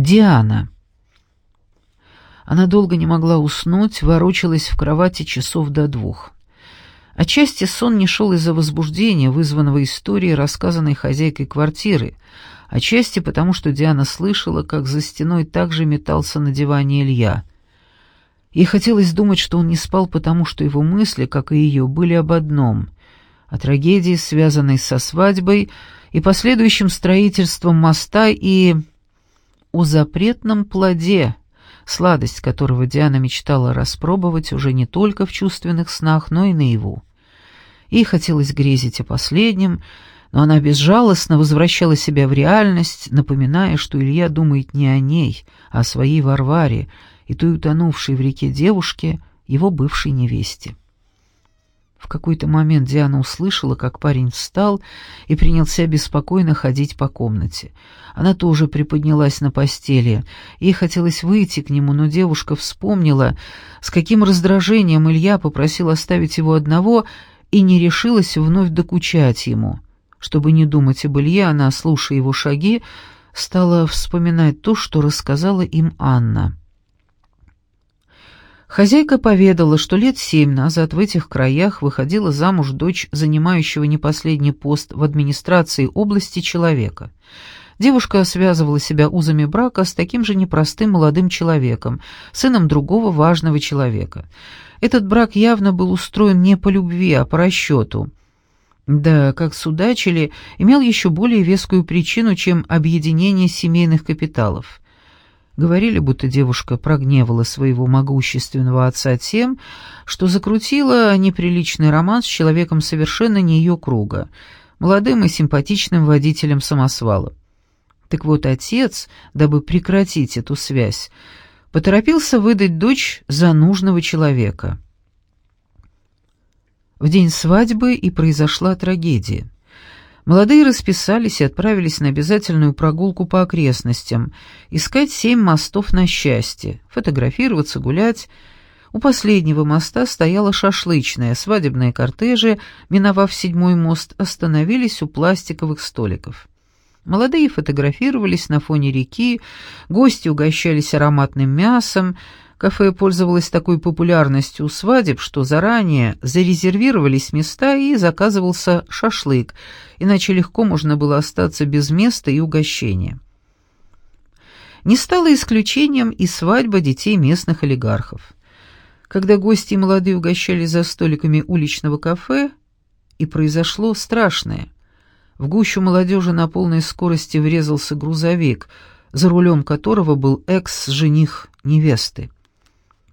Диана. Она долго не могла уснуть, ворочалась в кровати часов до двух. Отчасти сон не шел из-за возбуждения, вызванного историей, рассказанной хозяйкой квартиры, отчасти потому, что Диана слышала, как за стеной также метался на диване Илья. Ей хотелось думать, что он не спал, потому что его мысли, как и ее, были об одном — о трагедии, связанной со свадьбой и последующим строительством моста, и о запретном плоде, сладость которого Диана мечтала распробовать уже не только в чувственных снах, но и наяву. Ей хотелось грезить о последнем, но она безжалостно возвращала себя в реальность, напоминая, что Илья думает не о ней, а о своей Варваре и той утонувшей в реке девушке, его бывшей невесте. В какой-то момент Диана услышала, как парень встал и принялся беспокойно ходить по комнате. Она тоже приподнялась на постели. Ей хотелось выйти к нему, но девушка вспомнила, с каким раздражением Илья попросил оставить его одного и не решилась вновь докучать ему. Чтобы не думать об Илье, она, слушая его шаги, стала вспоминать то, что рассказала им Анна. Хозяйка поведала, что лет семь назад в этих краях выходила замуж дочь занимающего не последний пост в администрации области человека. Девушка связывала себя узами брака с таким же непростым молодым человеком, сыном другого важного человека. Этот брак явно был устроен не по любви, а по расчету. Да, как судачили, имел еще более вескую причину, чем объединение семейных капиталов. Говорили, будто девушка прогневала своего могущественного отца тем, что закрутила неприличный роман с человеком совершенно не ее круга, молодым и симпатичным водителем самосвала. Так вот, отец, дабы прекратить эту связь, поторопился выдать дочь за нужного человека. В день свадьбы и произошла трагедия. Молодые расписались и отправились на обязательную прогулку по окрестностям, искать семь мостов на счастье, фотографироваться, гулять. У последнего моста стояла шашлычная, свадебные кортежи, миновав седьмой мост, остановились у пластиковых столиков. Молодые фотографировались на фоне реки, гости угощались ароматным мясом, Кафе пользовалось такой популярностью у свадеб, что заранее зарезервировались места и заказывался шашлык, иначе легко можно было остаться без места и угощения. Не стало исключением и свадьба детей местных олигархов. Когда гости и молодые угощались за столиками уличного кафе, и произошло страшное. В гущу молодежи на полной скорости врезался грузовик, за рулем которого был экс-жених невесты.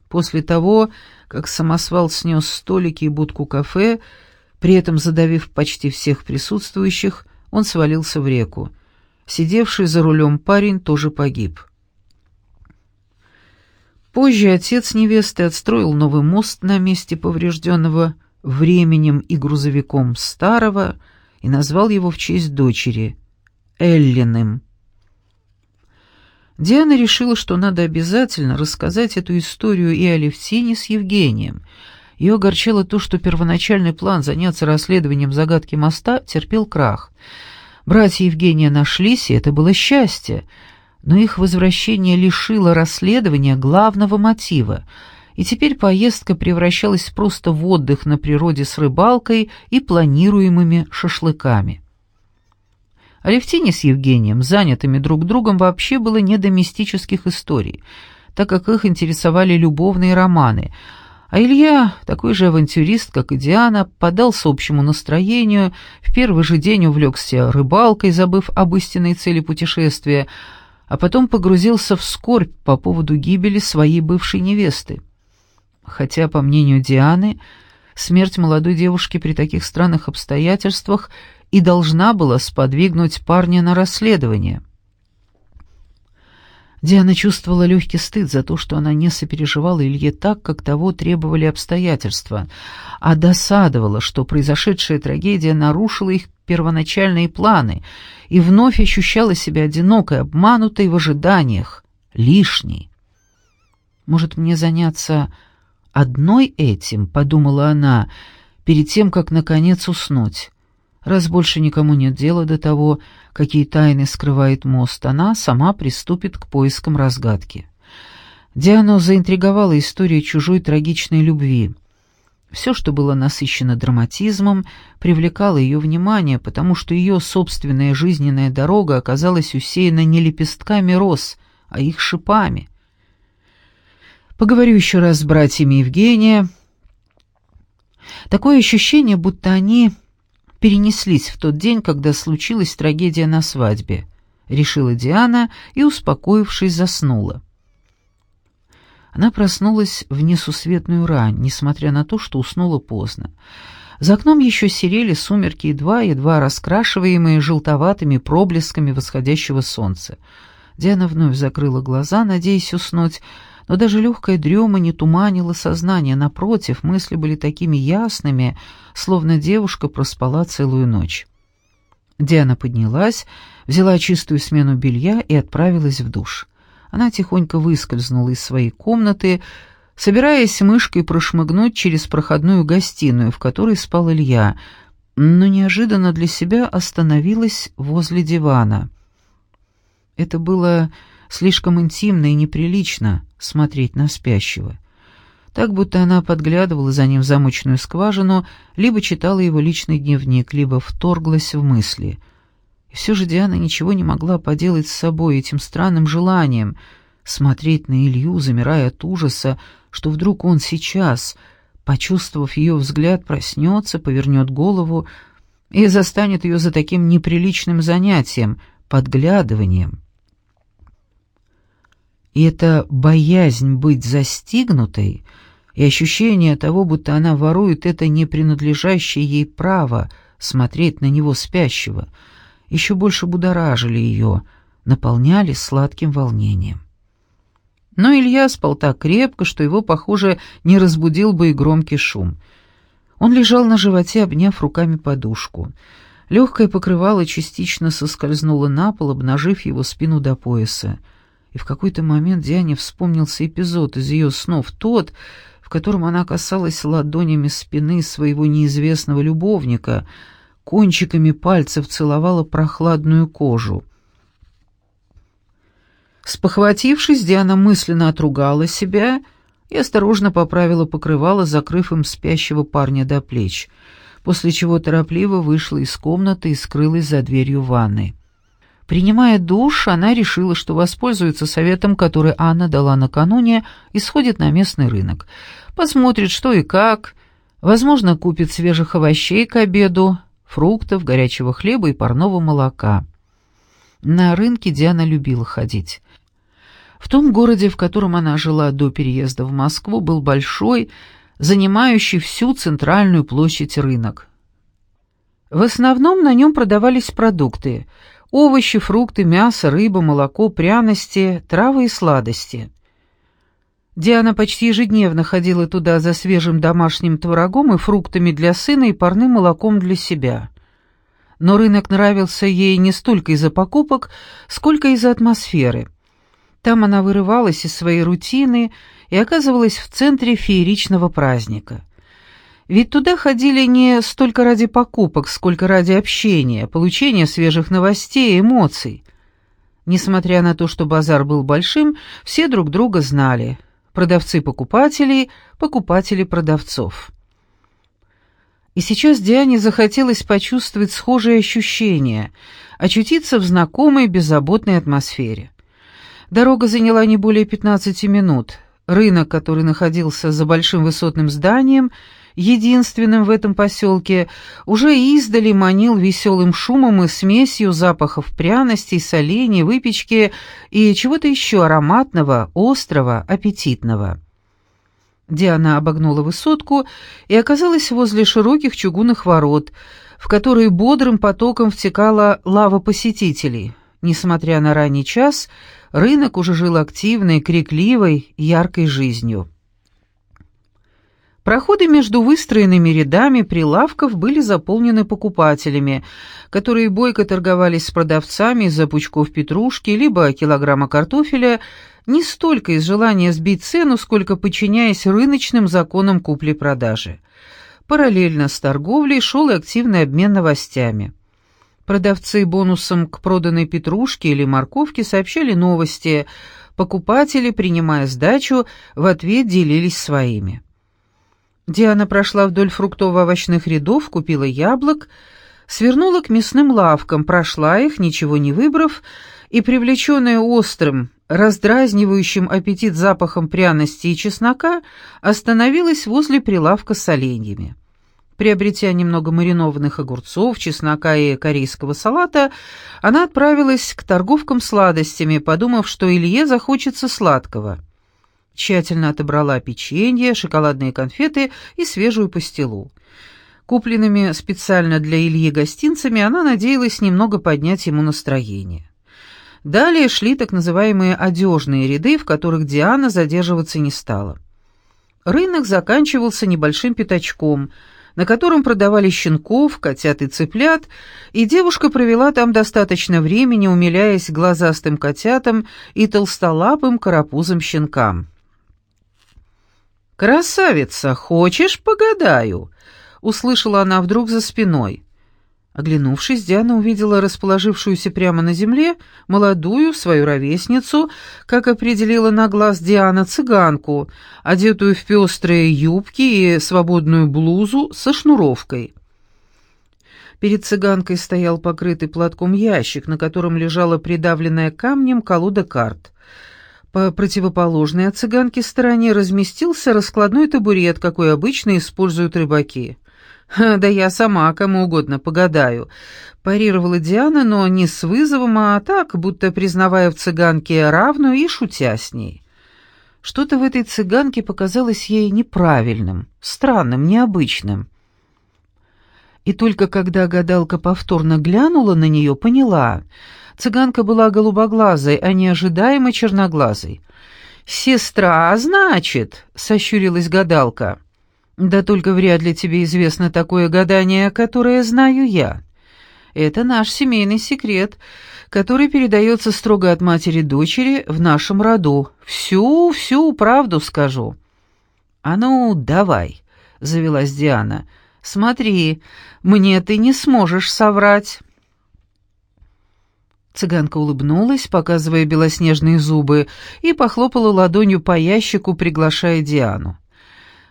После того, как самосвал снес столики и будку кафе, при этом задавив почти всех присутствующих, он свалился в реку. Сидевший за рулем парень тоже погиб. Позже отец невесты отстроил новый мост на месте поврежденного временем и грузовиком старого и назвал его в честь дочери — Эллиным. Диана решила, что надо обязательно рассказать эту историю и Алевтине с Евгением. Ее огорчало то, что первоначальный план заняться расследованием загадки моста терпел крах. Братья Евгения нашлись, и это было счастье, но их возвращение лишило расследования главного мотива, и теперь поездка превращалась просто в отдых на природе с рыбалкой и планируемыми шашлыками. Алевтине с Евгением, занятыми друг другом, вообще было не до мистических историй, так как их интересовали любовные романы, а Илья, такой же авантюрист, как и Диана, поддался общему настроению, в первый же день увлекся рыбалкой, забыв об истинной цели путешествия, а потом погрузился в скорбь по поводу гибели своей бывшей невесты. Хотя, по мнению Дианы, смерть молодой девушки при таких странных обстоятельствах – и должна была сподвигнуть парня на расследование. Диана чувствовала легкий стыд за то, что она не сопереживала Илье так, как того требовали обстоятельства, а досадовала, что произошедшая трагедия нарушила их первоначальные планы, и вновь ощущала себя одинокой, обманутой в ожиданиях, лишней. «Может, мне заняться одной этим?» — подумала она, перед тем, как, наконец, уснуть Раз больше никому нет дела до того, какие тайны скрывает мост, она сама приступит к поискам разгадки. Диану заинтриговала история чужой трагичной любви. Все, что было насыщено драматизмом, привлекало ее внимание, потому что ее собственная жизненная дорога оказалась усеяна не лепестками роз, а их шипами. Поговорю еще раз с братьями Евгения. Такое ощущение, будто они перенеслись в тот день, когда случилась трагедия на свадьбе, решила Диана и, успокоившись, заснула. Она проснулась в несусветную рань, несмотря на то, что уснула поздно. За окном еще серели сумерки едва-едва раскрашиваемые желтоватыми проблесками восходящего солнца. Диана вновь закрыла глаза, надеясь уснуть, но даже легкая дрема не туманила сознание, напротив, мысли были такими ясными, словно девушка проспала целую ночь. Диана поднялась, взяла чистую смену белья и отправилась в душ. Она тихонько выскользнула из своей комнаты, собираясь мышкой прошмыгнуть через проходную гостиную, в которой спал Илья, но неожиданно для себя остановилась возле дивана. Это было слишком интимно и неприлично смотреть на спящего. Так будто она подглядывала за ним в замочную скважину, либо читала его личный дневник, либо вторглась в мысли — и все же Диана ничего не могла поделать с собой этим странным желанием смотреть на Илью, замирая от ужаса, что вдруг он сейчас, почувствовав ее взгляд, проснется, повернет голову и застанет ее за таким неприличным занятием, подглядыванием. И эта боязнь быть застигнутой и ощущение того, будто она ворует это не принадлежащее ей право смотреть на него спящего — еще больше будоражили ее, наполняли сладким волнением. Но Илья спал так крепко, что его, похоже, не разбудил бы и громкий шум. Он лежал на животе, обняв руками подушку. Легкое покрывало частично соскользнуло на пол, обнажив его спину до пояса. И в какой-то момент Диане вспомнился эпизод из ее снов, тот, в котором она касалась ладонями спины своего неизвестного любовника — кончиками пальцев целовала прохладную кожу. Спохватившись, Диана мысленно отругала себя и осторожно поправила покрывало, закрыв им спящего парня до плеч, после чего торопливо вышла из комнаты и скрылась за дверью ванной. Принимая душ, она решила, что воспользуется советом, который Анна дала накануне, и сходит на местный рынок. Посмотрит, что и как, возможно, купит свежих овощей к обеду, фруктов, горячего хлеба и парного молока. На рынке Диана любила ходить. В том городе, в котором она жила до переезда в Москву, был большой, занимающий всю центральную площадь рынок. В основном на нем продавались продукты – овощи, фрукты, мясо, рыба, молоко, пряности, травы и сладости. Диана почти ежедневно ходила туда за свежим домашним творогом и фруктами для сына и парным молоком для себя. Но рынок нравился ей не столько из-за покупок, сколько из-за атмосферы. Там она вырывалась из своей рутины и оказывалась в центре фееричного праздника. Ведь туда ходили не столько ради покупок, сколько ради общения, получения свежих новостей и эмоций. Несмотря на то, что базар был большим, все друг друга знали — продавцы покупателей, покупатели продавцов. И сейчас Диане захотелось почувствовать схожие ощущения, очутиться в знакомой беззаботной атмосфере. Дорога заняла не более 15 минут. Рынок, который находился за большим высотным зданием, единственным в этом поселке, уже издали манил веселым шумом и смесью запахов пряностей, солений, выпечки и чего-то еще ароматного, острого, аппетитного. Диана обогнула высотку и оказалась возле широких чугунных ворот, в которые бодрым потоком втекала лава посетителей. Несмотря на ранний час, рынок уже жил активной, крикливой, яркой жизнью. Проходы между выстроенными рядами прилавков были заполнены покупателями, которые бойко торговались с продавцами из-за пучков петрушки либо килограмма картофеля, не столько из желания сбить цену, сколько подчиняясь рыночным законам купли-продажи. Параллельно с торговлей шел и активный обмен новостями. Продавцы бонусом к проданной петрушке или морковке сообщали новости, покупатели, принимая сдачу, в ответ делились своими. Диана прошла вдоль фруктово-овощных рядов, купила яблок, свернула к мясным лавкам, прошла их, ничего не выбрав, и, привлеченная острым, раздразнивающим аппетит запахом пряности и чеснока, остановилась возле прилавка с оленьями. Приобретя немного маринованных огурцов, чеснока и корейского салата, она отправилась к торговкам сладостями, подумав, что Илье захочется сладкого. Тщательно отобрала печенье, шоколадные конфеты и свежую пастилу. Купленными специально для Ильи гостинцами она надеялась немного поднять ему настроение. Далее шли так называемые одежные ряды, в которых Диана задерживаться не стала. Рынок заканчивался небольшим пятачком – на котором продавали щенков, котят и цыплят, и девушка провела там достаточно времени, умиляясь глазастым котятам и толстолапым карапузым щенкам. «Красавица, хочешь, погадаю?» — услышала она вдруг за спиной. Оглянувшись, Диана увидела расположившуюся прямо на земле молодую свою ровесницу, как определила на глаз Диана цыганку, одетую в пестрые юбки и свободную блузу со шнуровкой. Перед цыганкой стоял покрытый платком ящик, на котором лежала придавленная камнем колода карт. По противоположной от цыганки стороне разместился раскладной табурет, какой обычно используют рыбаки. «Да я сама кому угодно погадаю», — парировала Диана, но не с вызовом, а так, будто признавая в цыганке равную и шутя с ней. Что-то в этой цыганке показалось ей неправильным, странным, необычным. И только когда гадалка повторно глянула на нее, поняла. Цыганка была голубоглазой, а не ожидаемо черноглазой. «Сестра, значит?» — сощурилась гадалка. Да только вряд ли тебе известно такое гадание, которое знаю я. Это наш семейный секрет, который передается строго от матери дочери в нашем роду. Всю, всю правду скажу». «А ну, давай», — завелась Диана. «Смотри, мне ты не сможешь соврать». Цыганка улыбнулась, показывая белоснежные зубы, и похлопала ладонью по ящику, приглашая Диану.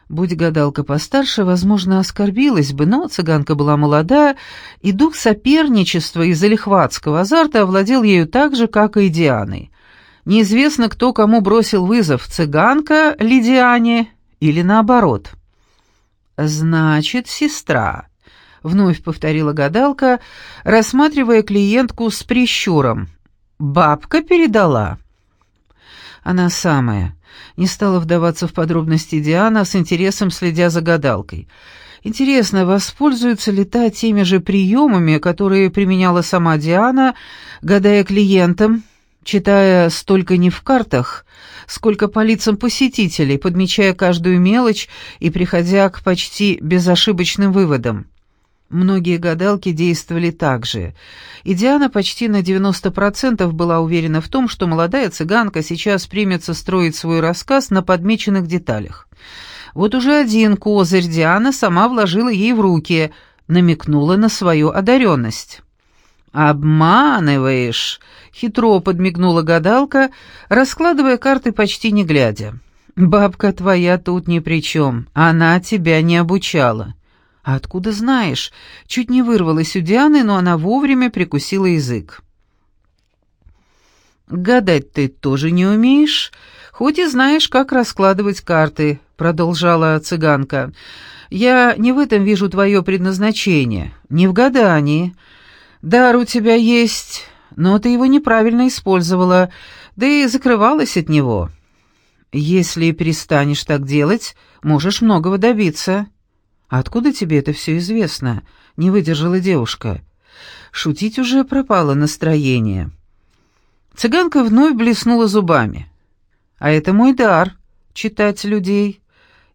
Будь гадалка постарше, возможно, оскорбилась бы, но цыганка была молода, и дух соперничества и залихватского азарта овладел ею так же, как и Дианой. Неизвестно, кто кому бросил вызов, цыганка ли Диане или наоборот. «Значит, сестра», — вновь повторила гадалка, рассматривая клиентку с прищуром. «Бабка передала». «Она самая». Не стала вдаваться в подробности Диана, с интересом следя за гадалкой. Интересно, воспользуется ли та теми же приемами, которые применяла сама Диана, гадая клиентам, читая столько не в картах, сколько по лицам посетителей, подмечая каждую мелочь и приходя к почти безошибочным выводам. Многие гадалки действовали так же, и Диана почти на 90% была уверена в том, что молодая цыганка сейчас примется строить свой рассказ на подмеченных деталях. Вот уже один козырь Диана сама вложила ей в руки, намекнула на свою одаренность. «Обманываешь!» — хитро подмигнула гадалка, раскладывая карты почти не глядя. «Бабка твоя тут ни при чем, она тебя не обучала». «А откуда знаешь?» Чуть не вырвалась у Дианы, но она вовремя прикусила язык. «Гадать ты тоже не умеешь, хоть и знаешь, как раскладывать карты», — продолжала цыганка. «Я не в этом вижу твое предназначение, не в гадании. Дар у тебя есть, но ты его неправильно использовала, да и закрывалась от него. Если перестанешь так делать, можешь многого добиться». «Откуда тебе это все известно?» — не выдержала девушка. Шутить уже пропало настроение. Цыганка вновь блеснула зубами. «А это мой дар — читать людей.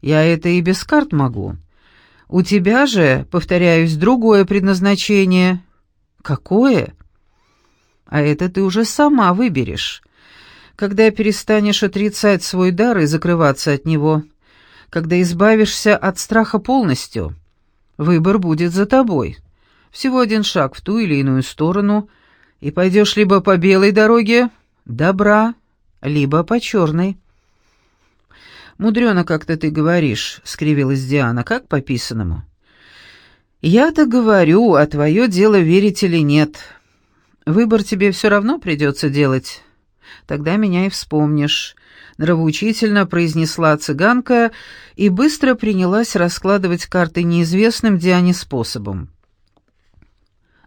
Я это и без карт могу. У тебя же, повторяюсь, другое предназначение». «Какое?» «А это ты уже сама выберешь. Когда перестанешь отрицать свой дар и закрываться от него, когда избавишься от страха полностью. выбор будет за тобой. Всего один шаг в ту или иную сторону, и пойдешь либо по белой дороге, добра, либо по черной». «Мудрено как-то ты говоришь», — скривилась Диана, — «как по писанному». «Я-то говорю, а твое дело верить или нет. Выбор тебе все равно придется делать. Тогда меня и вспомнишь», — нравоучительно произнесла цыганка и быстро принялась раскладывать карты неизвестным Диане способом.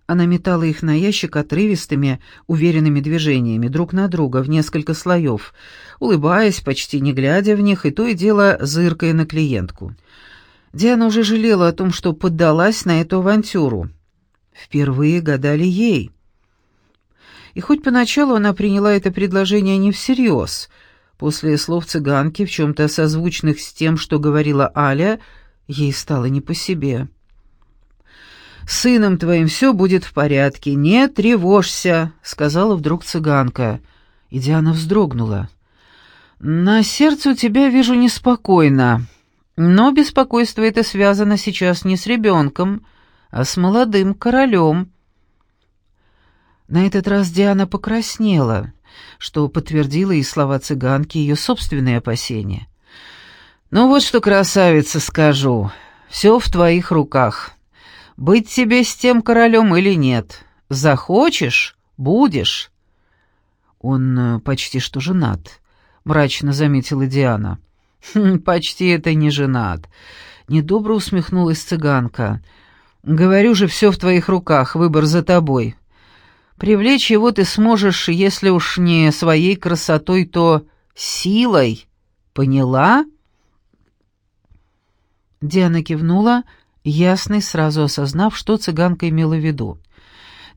Она метала их на ящик отрывистыми, уверенными движениями, друг на друга, в несколько слоев, улыбаясь, почти не глядя в них, и то и дело зыркая на клиентку. Диана уже жалела о том, что поддалась на эту авантюру. Впервые гадали ей. И хоть поначалу она приняла это предложение не всерьез, после слов цыганки, в чем-то созвучных с тем, что говорила Аля, ей стало не по себе сыном твоим все будет в порядке, не тревожься», — сказала вдруг цыганка. И Диана вздрогнула. «На сердце у тебя, вижу, неспокойно, но беспокойство это связано сейчас не с ребенком, а с молодым королем». На этот раз Диана покраснела, что подтвердило и слова цыганки, ее собственные опасения. «Ну вот что, красавица, скажу, все в твоих руках» быть тебе с тем королем или нет. Захочешь — будешь». «Он э, почти что женат», — мрачно заметила Диана. «Хм, «Почти это не женат», — недобро усмехнулась цыганка. «Говорю же, все в твоих руках, выбор за тобой. Привлечь его ты сможешь, если уж не своей красотой, то силой. Поняла?» Диана кивнула, — Ясный, сразу осознав, что цыганка имела в виду.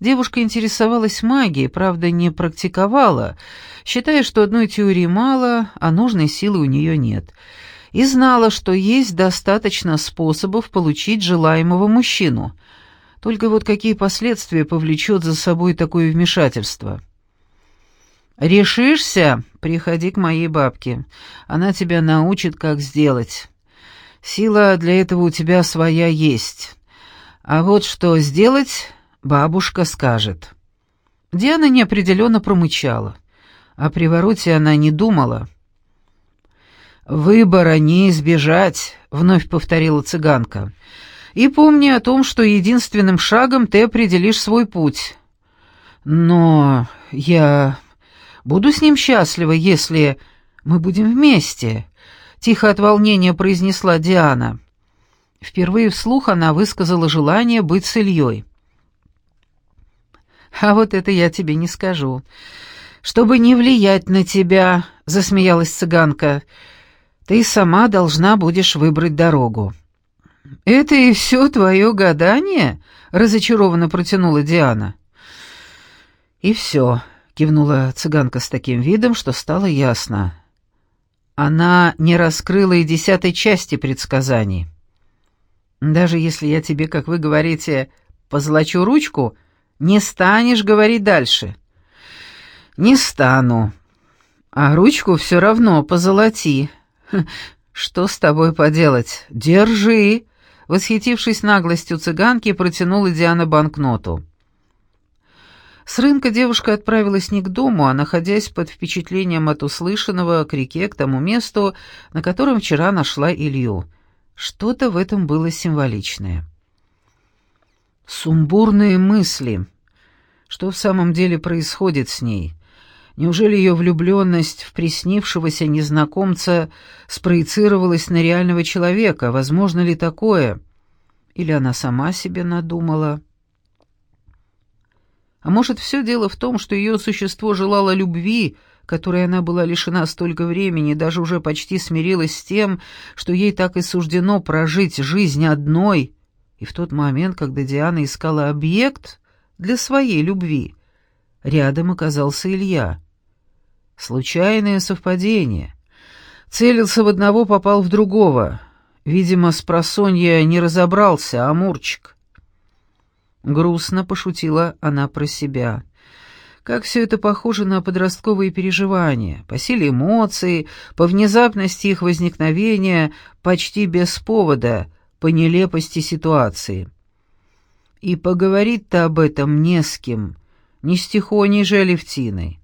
Девушка интересовалась магией, правда, не практиковала, считая, что одной теории мало, а нужной силы у нее нет. И знала, что есть достаточно способов получить желаемого мужчину. Только вот какие последствия повлечет за собой такое вмешательство? «Решишься? Приходи к моей бабке. Она тебя научит, как сделать». Сила для этого у тебя своя есть. А вот что сделать, бабушка скажет». Диана неопределенно промычала. О привороте она не думала. «Выбора не избежать», — вновь повторила цыганка. «И помни о том, что единственным шагом ты определишь свой путь. Но я буду с ним счастлива, если мы будем вместе, — тихо от волнения произнесла Диана. Впервые вслух она высказала желание быть с Ильей. «А вот это я тебе не скажу. Чтобы не влиять на тебя», — засмеялась цыганка, — «ты сама должна будешь выбрать дорогу». «Это и все твое гадание?» — разочарованно протянула Диана. «И все», — кивнула цыганка с таким видом, что стало ясно. Она не раскрыла и десятой части предсказаний. Даже если я тебе, как вы говорите, позолочу ручку, не станешь говорить дальше. Не стану. А ручку все равно позолоти. Что с тобой поделать? Держи. Восхитившись наглостью цыганки, протянула Диана банкноту. С рынка девушка отправилась не к дому, а, находясь под впечатлением от услышанного, к реке, к тому месту, на котором вчера нашла Илью. Что-то в этом было символичное. Сумбурные мысли. Что в самом деле происходит с ней? Неужели ее влюбленность в приснившегося незнакомца спроецировалась на реального человека? Возможно ли такое? Или она сама себе надумала? А может, все дело в том, что ее существо желало любви, которой она была лишена столько времени, и даже уже почти смирилась с тем, что ей так и суждено прожить жизнь одной. И в тот момент, когда Диана искала объект для своей любви, рядом оказался Илья. Случайное совпадение. Целился в одного, попал в другого. Видимо, с просонья не разобрался, Амурчик. Грустно пошутила она про себя. Как все это похоже на подростковые переживания, по силе эмоций, по внезапности их возникновения, почти без повода, по нелепости ситуации. И поговорить-то об этом не с кем, ни с Тихоней же Алевтиной.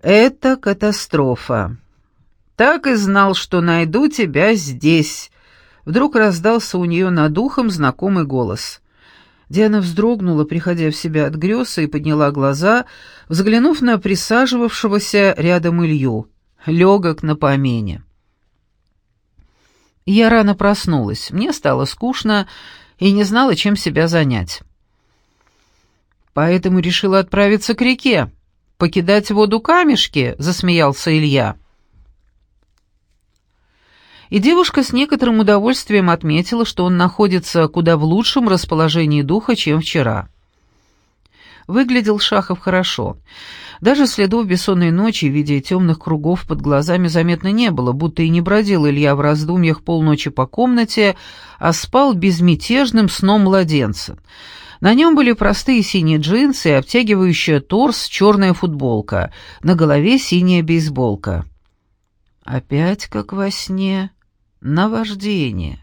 Это катастрофа. Так и знал, что найду тебя здесь. Вдруг раздался у нее над ухом знакомый голос. Диана вздрогнула, приходя в себя от грез, и подняла глаза, взглянув на присаживавшегося рядом Илью, легок на помене. Я рано проснулась, мне стало скучно и не знала, чем себя занять. Поэтому решила отправиться к реке, покидать воду камешки, засмеялся Илья. И девушка с некоторым удовольствием отметила, что он находится куда в лучшем расположении духа, чем вчера. Выглядел Шахов хорошо. Даже следов бессонной ночи в виде темных кругов под глазами заметно не было, будто и не бродил Илья в раздумьях полночи по комнате, а спал безмятежным сном младенца. На нем были простые синие джинсы и обтягивающая торс черная футболка, на голове синяя бейсболка. Опять, как во сне, наваждение.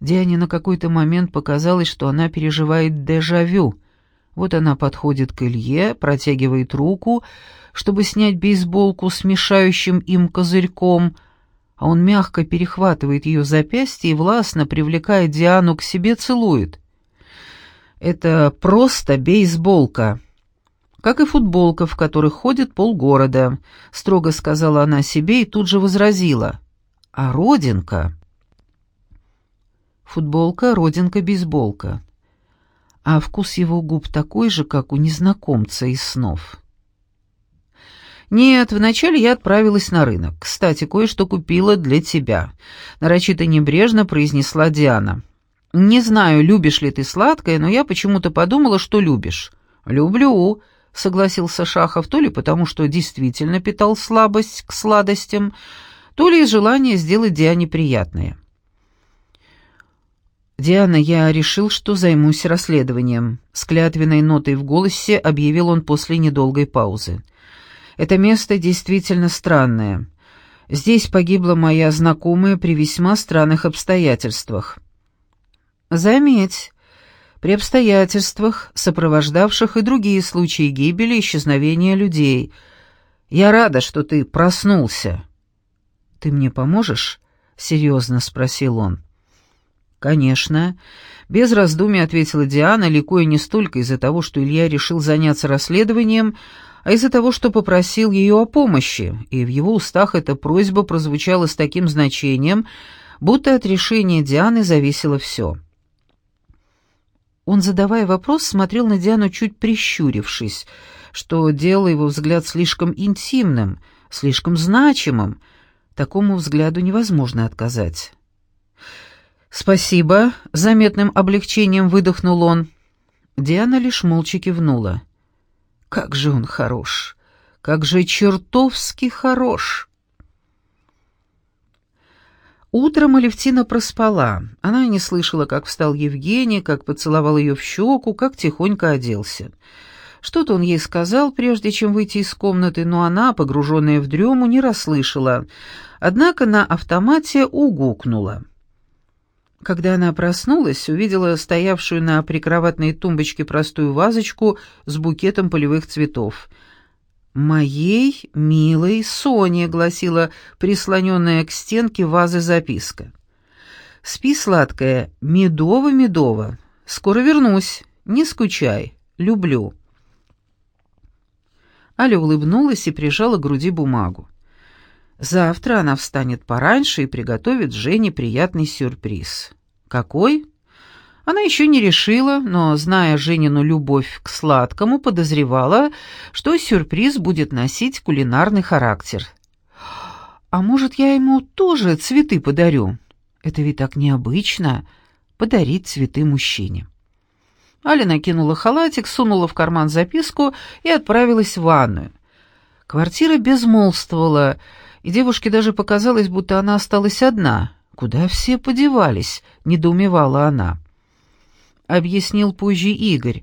Диане на какой-то момент показалось, что она переживает дежавю. Вот она подходит к Илье, протягивает руку, чтобы снять бейсболку с мешающим им козырьком, а он мягко перехватывает ее запястье и властно, привлекая Диану к себе, целует. Это просто бейсболка. Как и футболка, в которой ходит полгорода, строго сказала она себе и тут же возразила. А родинка... Футболка, родинка, бейсболка. А вкус его губ такой же, как у незнакомца из снов. «Нет, вначале я отправилась на рынок. Кстати, кое-что купила для тебя», — нарочито небрежно произнесла Диана. «Не знаю, любишь ли ты сладкое, но я почему-то подумала, что любишь». «Люблю», — согласился Шахов, то ли потому, что действительно питал слабость к сладостям, то ли из желания сделать Диане приятное. «Диана, я решил, что займусь расследованием», — с клятвенной нотой в голосе объявил он после недолгой паузы. «Это место действительно странное. Здесь погибла моя знакомая при весьма странных обстоятельствах». Заметь, при обстоятельствах, сопровождавших и другие случаи гибели и исчезновения людей. Я рада, что ты проснулся. Ты мне поможешь? серьезно спросил он. Конечно, без раздумий ответила Диана, ликуя не столько из-за того, что Илья решил заняться расследованием, а из-за того, что попросил ее о помощи, и в его устах эта просьба прозвучала с таким значением, будто от решения Дианы зависело все. Он, задавая вопрос, смотрел на Диану чуть прищурившись, что делало его взгляд слишком интимным, слишком значимым. Такому взгляду невозможно отказать. «Спасибо», — заметным облегчением выдохнул он. Диана лишь молча кивнула. «Как же он хорош! Как же чертовски хорош!» Утром Алевтина проспала. Она не слышала, как встал Евгений, как поцеловал ее в щеку, как тихонько оделся. Что-то он ей сказал, прежде чем выйти из комнаты, но она, погруженная в дрему, не расслышала. Однако на автомате угукнула. Когда она проснулась, увидела стоявшую на прикроватной тумбочке простую вазочку с букетом полевых цветов — «Моей милой Соне», — гласила прислоненная к стенке вазы записка. «Спи, сладкая, медово-медово. Скоро вернусь. Не скучай. Люблю». Аля улыбнулась и прижала к груди бумагу. Завтра она встанет пораньше и приготовит Жене приятный сюрприз. «Какой?» Она еще не решила, но, зная Женину любовь к сладкому, подозревала, что сюрприз будет носить кулинарный характер. «А может, я ему тоже цветы подарю? Это ведь так необычно — подарить цветы мужчине». Аля накинула халатик, сунула в карман записку и отправилась в ванную. Квартира безмолвствовала, и девушке даже показалось, будто она осталась одна. «Куда все подевались?» — недоумевала она объяснил позже Игорь,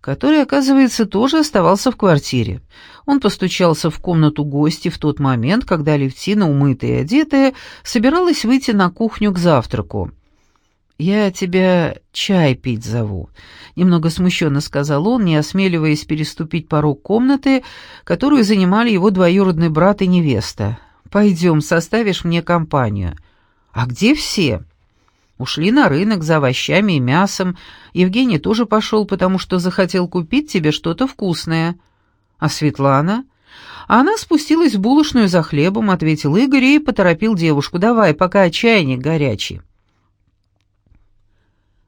который, оказывается, тоже оставался в квартире. Он постучался в комнату гостей в тот момент, когда Левтина, умытая и одетая, собиралась выйти на кухню к завтраку. «Я тебя чай пить зову», — немного смущенно сказал он, не осмеливаясь переступить порог комнаты, которую занимали его двоюродный брат и невеста. «Пойдем, составишь мне компанию». «А где все?» «Ушли на рынок за овощами и мясом. Евгений тоже пошел, потому что захотел купить тебе что-то вкусное». «А Светлана?» она спустилась в булочную за хлебом, ответил Игорь и поторопил девушку. «Давай, пока чайник горячий».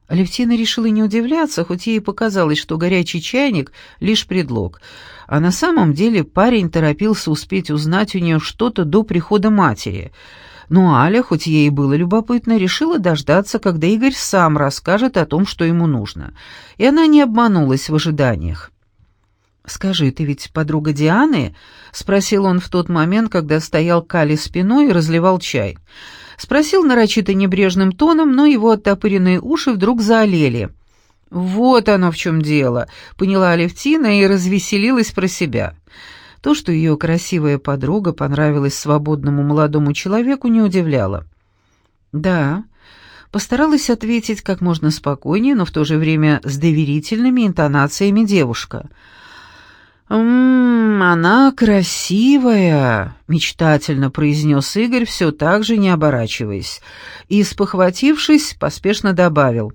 Алевтина решила не удивляться, хоть ей показалось, что горячий чайник — лишь предлог. А на самом деле парень торопился успеть узнать у нее что-то до прихода матери. Но Аля, хоть ей и было любопытно, решила дождаться, когда Игорь сам расскажет о том, что ему нужно. И она не обманулась в ожиданиях. «Скажи, ты ведь подруга Дианы?» — спросил он в тот момент, когда стоял к Али спиной и разливал чай. Спросил нарочито небрежным тоном, но его оттопыренные уши вдруг заолели. «Вот оно в чем дело», — поняла Алевтина и развеселилась про себя. То, что ее красивая подруга понравилась свободному молодому человеку, не удивляло. «Да», — постаралась ответить как можно спокойнее, но в то же время с доверительными интонациями девушка — «Ммм, она красивая», — мечтательно произнес Игорь, все так же не оборачиваясь. И, спохватившись, поспешно добавил.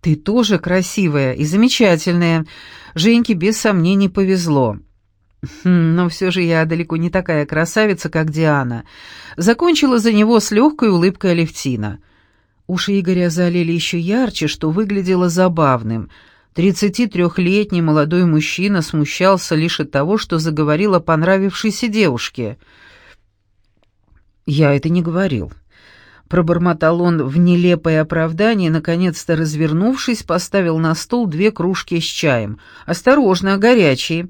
«Ты тоже красивая и замечательная. Женьке без сомнений повезло». «Хм, «Но все же я далеко не такая красавица, как Диана». Закончила за него с легкой улыбкой Алевтина. Уши Игоря залили еще ярче, что выглядело забавным — Тридцати трехлетний молодой мужчина смущался лишь от того, что заговорил о понравившейся девушке. «Я это не говорил». Пробормотал он в нелепое оправдание, наконец-то развернувшись, поставил на стол две кружки с чаем. «Осторожно, горячий».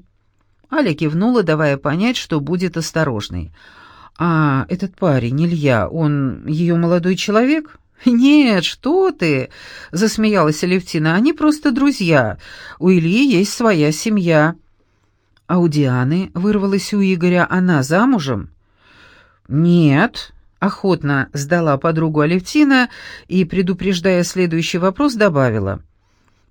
Аля кивнула, давая понять, что будет осторожной. «А этот парень, Илья, он ее молодой человек?» «Нет, что ты!» — засмеялась Алевтина. «Они просто друзья. У Ильи есть своя семья». «А у Дианы?» — вырвалась у Игоря. «Она замужем?» «Нет», — охотно сдала подругу Алевтина и, предупреждая следующий вопрос, добавила.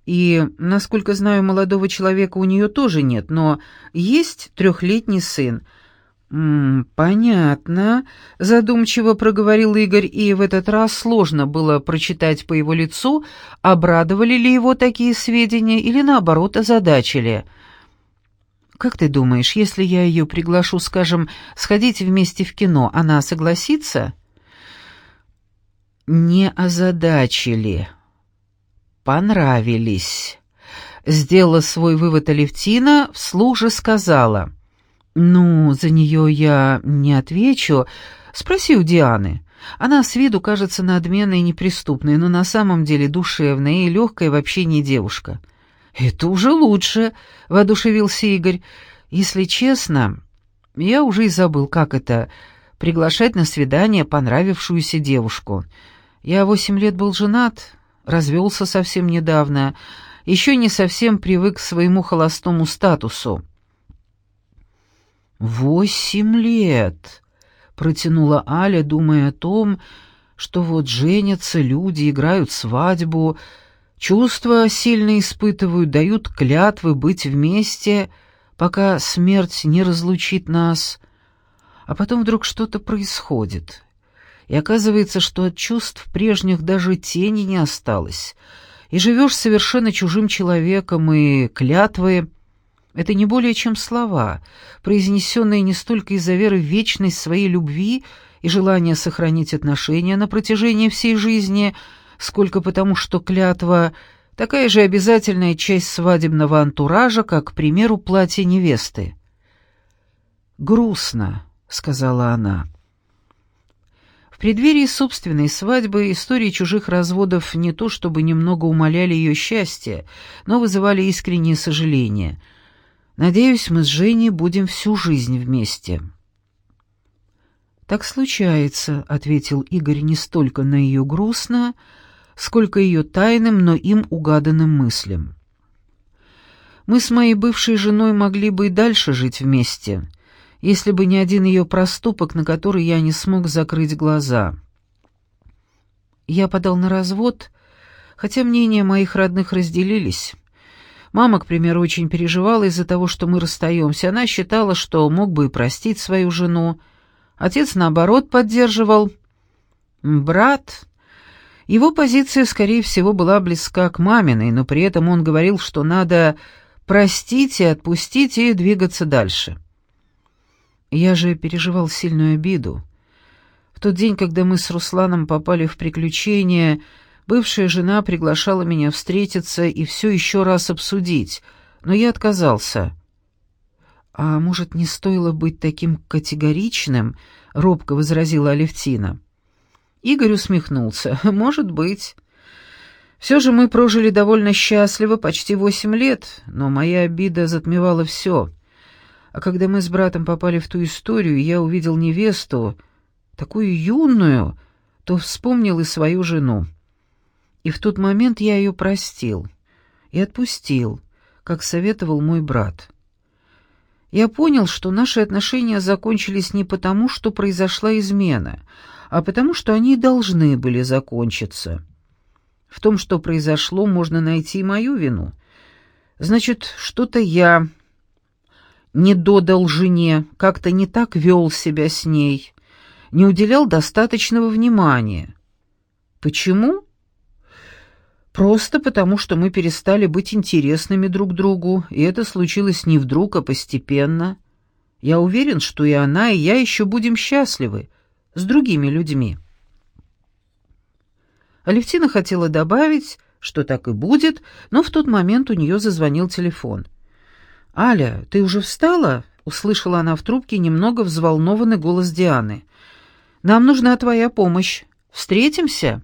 «И, насколько знаю, молодого человека у нее тоже нет, но есть трехлетний сын». «М -м, «Понятно», — задумчиво проговорил Игорь, и в этот раз сложно было прочитать по его лицу, обрадовали ли его такие сведения или, наоборот, озадачили. «Как ты думаешь, если я ее приглашу, скажем, сходить вместе в кино, она согласится?» «Не озадачили. Понравились». Сделала свой вывод Алевтина, вслух же сказала — «Ну, за нее я не отвечу. Спроси у Дианы. Она с виду кажется надменной и неприступной, но на самом деле душевная и легкая в общении девушка». «Это уже лучше», — воодушевился Игорь. «Если честно, я уже и забыл, как это — приглашать на свидание понравившуюся девушку. Я восемь лет был женат, развелся совсем недавно, еще не совсем привык к своему холостому статусу». «Восемь лет!» — протянула Аля, думая о том, что вот женятся люди, играют свадьбу, чувства сильно испытывают, дают клятвы быть вместе, пока смерть не разлучит нас. А потом вдруг что-то происходит, и оказывается, что от чувств прежних даже тени не осталось, и живешь совершенно чужим человеком, и клятвы это не более чем слова, произнесенные не столько из-за веры в вечность своей любви и желания сохранить отношения на протяжении всей жизни, сколько потому, что клятва — такая же обязательная часть свадебного антуража, как, к примеру, платье невесты. «Грустно», — сказала она. Преддверии собственной свадьбы истории чужих разводов не то чтобы немного умаляли ее счастье, но вызывали искреннее сожаление — Надеюсь, мы с Женей будем всю жизнь вместе». «Так случается», — ответил Игорь не столько на ее грустно, сколько ее тайным, но им угаданным мыслям. «Мы с моей бывшей женой могли бы и дальше жить вместе, если бы не один ее проступок, на который я не смог закрыть глаза. Я подал на развод, хотя мнения моих родных разделились. Мама, к примеру, очень переживала из-за того, что мы расстаемся. Она считала, что мог бы и простить свою жену. Отец, наоборот, поддерживал. Брат... Его позиция, скорее всего, была близка к маминой, но при этом он говорил, что надо простить и отпустить и двигаться дальше. Я же переживал сильную обиду. В тот день, когда мы с Русланом попали в приключения, бывшая жена приглашала меня встретиться и все еще раз обсудить, но я отказался. «А может, не стоило быть таким категоричным?» — робко возразила Алевтина. Игорь усмехнулся. «Может быть. Все же мы прожили довольно счастливо почти восемь лет, но моя обида затмевала все. А когда мы с братом попали в ту историю, я увидел невесту, такую юную, то вспомнил и свою жену. И в тот момент я ее простил и отпустил, как советовал мой брат. Я понял, что наши отношения закончились не потому, что произошла измена, а потому, что они должны были закончиться. В том, что произошло, можно найти и мою вину. Значит, что-то я не додал жене, как-то не так вел себя с ней, не уделял достаточного внимания. Почему? Просто потому, что мы перестали быть интересными друг другу, и это случилось не вдруг, а постепенно. Я уверен, что и она, и я еще будем счастливы с другими людьми. Алевтина хотела добавить, что так и будет, но в тот момент у нее зазвонил телефон — «Аля, ты уже встала?» — услышала она в трубке немного взволнованный голос Дианы. «Нам нужна твоя помощь. Встретимся?»